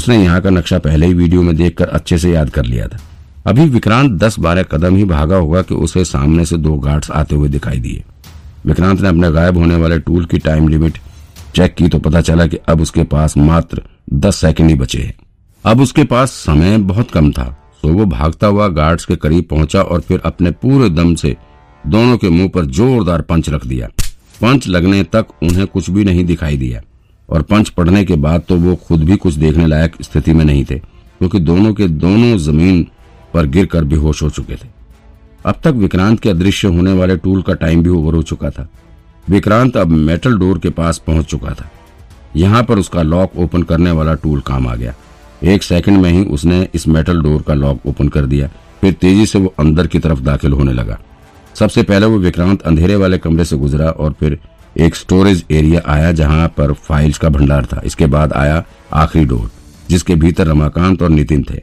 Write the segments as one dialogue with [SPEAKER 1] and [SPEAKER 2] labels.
[SPEAKER 1] उसने यहाँ का नक्शा पहले ही वीडियो में देखकर अच्छे से याद कर लिया था। अभी विक्रांत दस बारह कदम ही भागा होगा कि उसे सामने से दो गार्ड्स आते हुए दिखाई दिए। विक्रांत ने अपने गायब होने वाले टूल की टाइम लिमिट चेक की तो पता चला कि अब उसके पास मात्र दस सेकेंड ही बचे हैं। अब उसके पास समय बहुत कम था तो वो भागता हुआ गार्ड्स के करीब पहुँचा और फिर अपने पूरे दम से दोनों के मुँह पर जोरदार पंच रख दिया। पंच लगने तक उन्हें कुछ भी नहीं दिखाई दिया। और पंच पढ़ने के बाद तो वो खुद भी कुछ देखने लायक स्थिति में नहीं थे, क्योंकि दोनों के दोनों ज़मीन पर गिरकर बेहोश हो चुके थे। अब तक विक्रांत के अदृश्य होने वाले टूल का टाइम भी ओवर हो चुका था। विक्रांत अब मेटल डोर के पास पहुँच चुका था। यहाँ पर उसका लॉक ओपन करने वाला टूल काम आ गया। एक सेकंड में ही उसने इस मेटल डोर का लॉक ओपन कर दिया। फिर तेज़ी से वो अंदर की तरफ़ दाखिल होने लगा। सबसे पहले वो विक्रांत अंधेरे वाले कमरे से गुजरा और फिर एक स्टोरेज एरिया आया जहाँ पर फाइल्स का भंडार था। इसके बाद आया आखिरी डोर जिसके भीतर रमाकांत और नितिन थे।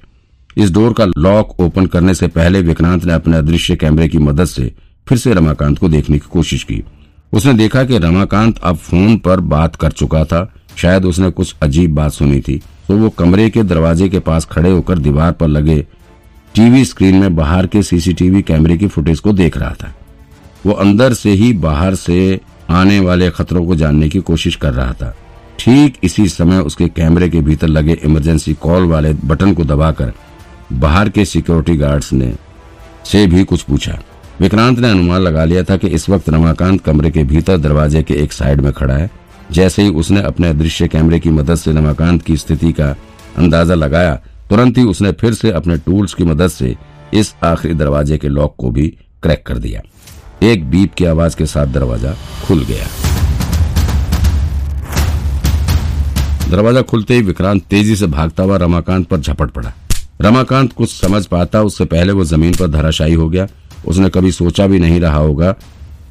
[SPEAKER 1] इस डोर का लॉक ओपन करने से पहले विक्रांत ने अपने अदृश्य कैमरे की मदद से फिर से रमाकांत को देखने की कोशिश की। उसने देखा कि रमाकांत अब फ़ोन पर बात कर चुका था। शायद उसने कुछ अजीब बात सुनी थी। तो वो कमरे के दरवाजे के पास खड़े होकर दीवार पर लगे टीवी स्क्रीन में बाहर के सीसीटीवी कैमरे की फुटेज को देख रहा था। वो अंदर से ही बाहर से आने वाले खतरों को जानने की कोशिश कर रहा था। ठीक इसी समय उसके कैमरे के भीतर लगे इमरजेंसी कॉल वाले बटन को दबाकर बाहर के सिक्योरिटी गार्ड्स ने से भी कुछ पूछा। विक्रांत ने अनुमान लगा लिया था कि इस वक्त रमाकांत कमरे के भीतर दरवाजे के एक साइड में खड़ा है। जैसे ही उसने अपने दृश्य कैमरे की मदद से रमाकांत की स्थिति का अंदाज़ा लगाया, तुरंत ही उसने फिर से अपने टूल्स की मदद से इस आखिरी दरवाजे के लॉक को भी क्रैक कर दिया। एक बीप की आवाज़ के साथ दरवाज़ा खुल गया। दरवाज़ा खुलते ही विक्रांत तेज़ी से भागता हुआ रमाकांत पर झपट पड़ा। रमाकांत कुछ समझ पाता, उससे पहले वो ज़मीन पर धराशायी हो गया। उसने कभी सोचा भी नहीं रहा होगा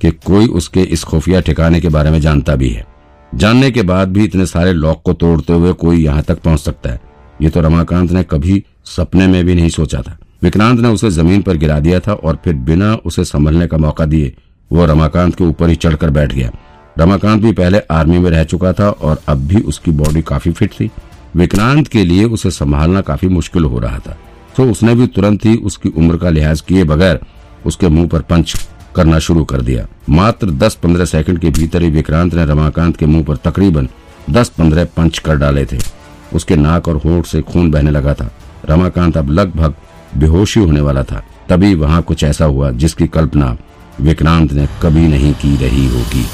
[SPEAKER 1] कि कोई उसके इस खुफिया ठिकाने के बारे में जानता भी है। जानने के बाद भी इतने सारे लॉक को तोड़ते हुए कोई यहाँ तक पहुँच सकता है। ये तो रमाकांत ने कभी सपने में भी नहीं सोचा था। विक्रांत ने उसे ज़मीन पर गिरा दिया था और फिर बिना उसे संभलने का मौका दिए, वो रमाकांत के ऊपर ही चढ़कर बैठ गया। रमाकांत भी पहले आर्मी में रह चुका था और अब भी उसकी बॉडी काफ़ी फिट थी। विक्रांत के लिए उसे संभालना काफ़ी मुश्किल हो रहा था। तो उसने भी तुरंत ही उसकी उम्र का लिहाज किए बगैर उसके मुँह पर पंच करना शुरू कर दिया। मात्र 10-15 सेकंड के भीतर ही विक्रांत ने रमाकांत के मुँह पर तकरीबन 10-15 पंच कर डाले थे। उसके नाक और होठ से खून बहने लगा था। रमाकांत अब लगभग बेहोशी होने वाला था। तभी वहाँ कुछ ऐसा हुआ जिसकी कल्पना विक्रांत ने कभी नहीं की रही होगी।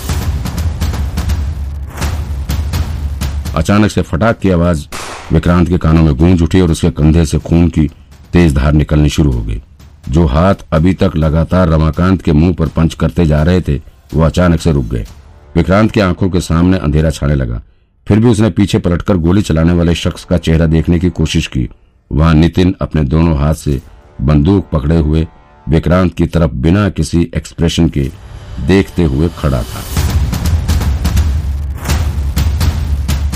[SPEAKER 1] अचानक से फटाक की आवाज़ विक्रांत के कानों में गूंज उठी और उसके कंधे से खून की तेज धार निकलनी शुरू हो गई। जो हाथ अभी तक लगातार रमाकांत के मुँह पर पंच करते जा रहे थे, वो अचानक से रुक गए। विक्रांत की आँखों के सामने अंधेरा छाने लगा। फिर भी उसने पीछे पलटकर गोली चलाने वाले शख्स का चेहरा देखने की कोशिश की। वहाँ नितिन अपने दोनों हाथ से बंदूक पकड़े हुए विक्रांत की तरफ़ बिना किसी एक्सप्रेशन के देखते हुए खड़ा था।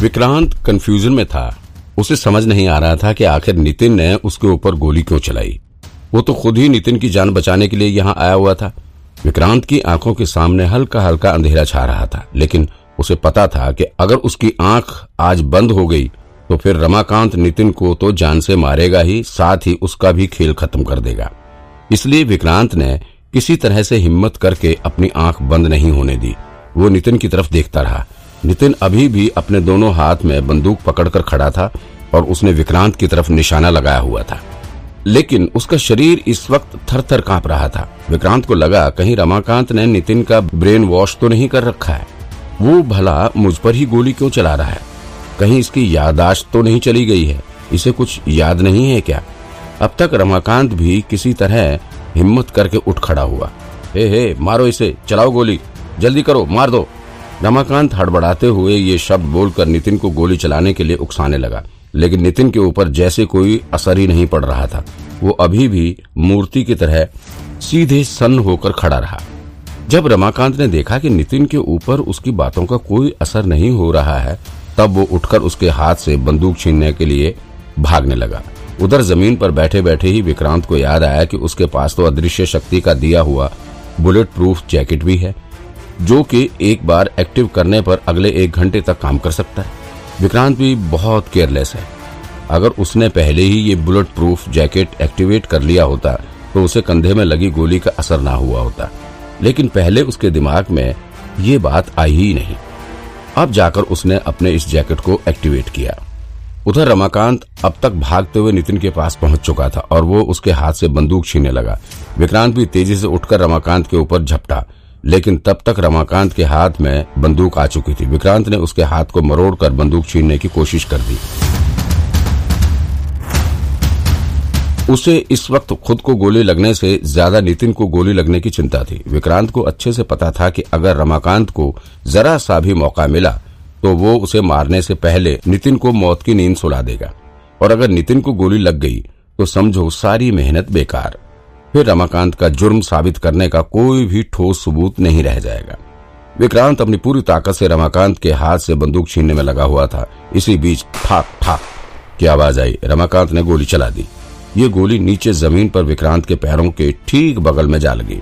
[SPEAKER 1] विक्रांत कंफ्यूजन में था। उसे समझ नहीं आ रहा था कि आखिर नितिन ने उसके ऊपर गोली क्यों चलाई। वो तो खुद ही नितिन की जान बचाने के लिए यहाँ आया हुआ था। विक्रांत की आँखों के सामने हल्का हल्का अंधेरा छा रहा था, लेकिन उसे पता था कि अगर उसकी आँख आज बंद हो गई तो फिर रमाकांत नितिन को तो जान से मारेगा ही, साथ ही उसका भी खेल खत्म कर देगा। इसलिए विक्रांत ने किसी तरह से हिम्मत करके अपनी आँख बंद नहीं होने दी। वो नितिन की तरफ़ देखता रहा। नितिन अभी भी अपने दोनों हाथ में बंदूक पकड़कर खड़ा था और उसने विक्रांत की तरफ़ निशाना लगाया हुआ था। लेकिन उसका शरीर इस वक्त थर थर काँप रहा था। विक्रांत को लगा, कहीं रमाकांत ने नितिन का ब्रेन वॉश तो नहीं कर रखा है? वो भला मुझ पर ही गोली क्यों चला रहा है? कहीं इसकी यादाश्त तो नहीं चली गई है। इसे कुछ याद नहीं है क्या? अब तक रमाकांत भी किसी तरह हिम्मत करके उठ खड़ा हुआ। हे हे, मारो इसे, चलाओ गोली। जल्दी करो, मार दो। रमाकांत हड़बड़ाते हुए ये शब्द बोलकर नितिन को गोली चलाने के लिए उकसाने लगा। लेकिन नितिन के ऊपर जैसे कोई असर ही नहीं पड़ रहा था। वो अभी भी मूर्ति की तरह सीधे सन्न होकर खड़ा रहा। जब रमाकांत ने देखा कि नितिन के ऊपर उसकी बातों का कोई असर नहीं हो रहा है तब वो उठकर उसके हाथ से बंदूक छीनने के लिए भागने लगा। उधर ज़मीन पर बैठे बैठे ही विक्रांत को याद आया कि उसके पास तो अदृश्य शक्ति का दिया हुआ बुलेट प्रूफ जैकेट भी है, जो कि एक बार एक्टिव करने पर अगले एक घंटे तक काम कर सकता है। विक्रांत भी बहुत केयरलेस है। अगर उसने पहले ही ये बुलेट प्रूफ जैकेट एक्टिवेट कर लिया होता तो उसे कंधे में लगी गोली का असर ना हुआ होता। लेकिन पहले उसके दिमाग में ये बात आई ही नहीं। अब जाकर उसने अपने इस जैकेट को एक्टिवेट किया। उधर रमाकांत अब तक भागते हुए नितिन के पास पहुँच चुका था और वो उसके हाथ से बंदूक छीनने लगा। विक्रांत भी तेज़ी से उठकर रमाकांत के ऊपर झपटा, लेकिन तब तक रमाकांत के हाथ में बंदूक आ चुकी थी। विक्रांत ने उसके हाथ को मरोड़कर बंदूक छीनने की कोशिश कर दी। उसे इस वक्त खुद को गोली लगने से ज़्यादा नितिन को गोली लगने की चिंता थी। विक्रांत को अच्छे से पता था कि अगर रमाकांत को जरा सा भी मौका मिला तो वो उसे मारने से पहले नितिन को मौत की नींद सुला देगा। और अगर नितिन को गोली लग गई तो समझो सारी मेहनत बेकार। फिर रमाकांत का जुर्म साबित करने का कोई भी ठोस सबूत नहीं रह जाएगा। विक्रांत अपनी पूरी ताकत से रमाकांत के हाथ से बंदूक छीनने में लगा हुआ था। इसी बीच ठाक ठाक की आवाज़ आई। रमाकांत ने गोली चला दी। ये गोली नीचे ज़मीन पर विक्रांत के पैरों के ठीक बगल में जा लगी।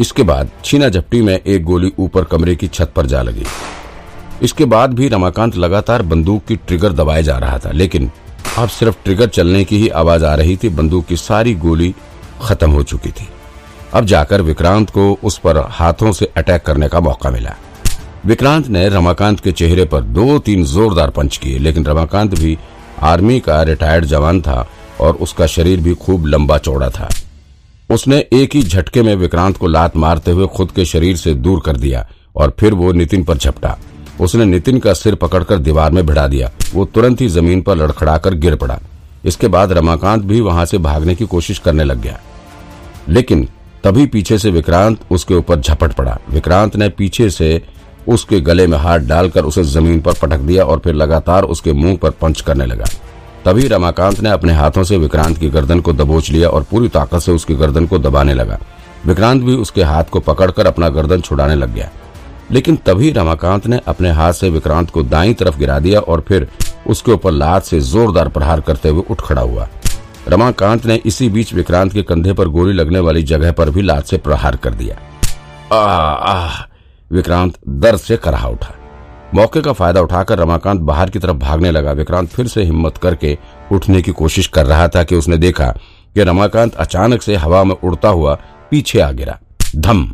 [SPEAKER 1] इसके बाद छीना झपटी में एक गोली ऊपर कमरे की छत पर जा लगी। इसके बाद भी रमाकांत लगातार बंदूक की ट्रिगर दबाए जा रहा था, लेकिन अब सिर्फ़ ट्रिगर चलने की ही आवाज़ आ रही थी, बंदूक की सारी गोली खत्म हो चुकी थी। अब जाकर विक्रांत को उस पर हाथों से अटैक करने का मौका मिला। विक्रांत ने रमाकांत के चेहरे पर दो तीन जोरदार पंच किए, लेकिन रमाकांत भी आर्मी का रिटायर्ड जवान था और उसका शरीर भी खूब लंबा चौड़ा था। उसने एक ही झटके में विक्रांत को लात मारते हुए खुद के शरीर से दूर कर दिया और फिर वो नितिन पर झपटा। उसने नितिन का सिर पकड़कर दीवार में भिड़ा दिया। वो तुरंत ही ज़मीन पर लड़खड़ाकर गिर पड़ा। इसके बाद रमाकांत भी वहाँ से भागने की कोशिश करने लग गया। लेकिन तभी पीछे से विक्रांत उसके ऊपर झपट पड़ा। विक्रांत ने पीछे से उसके गले में हाथ डालकर उसे ज़मीन पर पटक दिया और फिर लगातार उसके मुँह पर पंच करने लगा। तभी रमाकांत ने अपने हाथों से विक्रांत की गर्दन को दबोच लिया और पूरी ताकत से उसकी गर्दन को दबाने लगा। विक्रांत भी उसके हाथ को पकड़कर अपना गर्दन छुड़ाने लग गया। लेकिन तभी रमाकांत ने अपने हाथ से विक्रांत को दाई तरफ़ गिरा दिया और फिर उसके ऊपर लात से जोरदार प्रहार करते हुए उठ खड़ा हुआ। रमाकांत ने इसी बीच विक्रांत के कंधे पर गोली लगने वाली जगह पर भी लात से प्रहार कर दिया। आह विक्रांत दर्द से कराह उठा। मौके का फ़ायदा उठाकर रमाकांत बाहर की तरफ़ भागने लगा। विक्रांत फिर से हिम्मत करके उठने की कोशिश कर रहा था कि उसने देखा कि रमाकांत अचानक से हवा में उड़ता हुआ पीछे आ गिरा। धम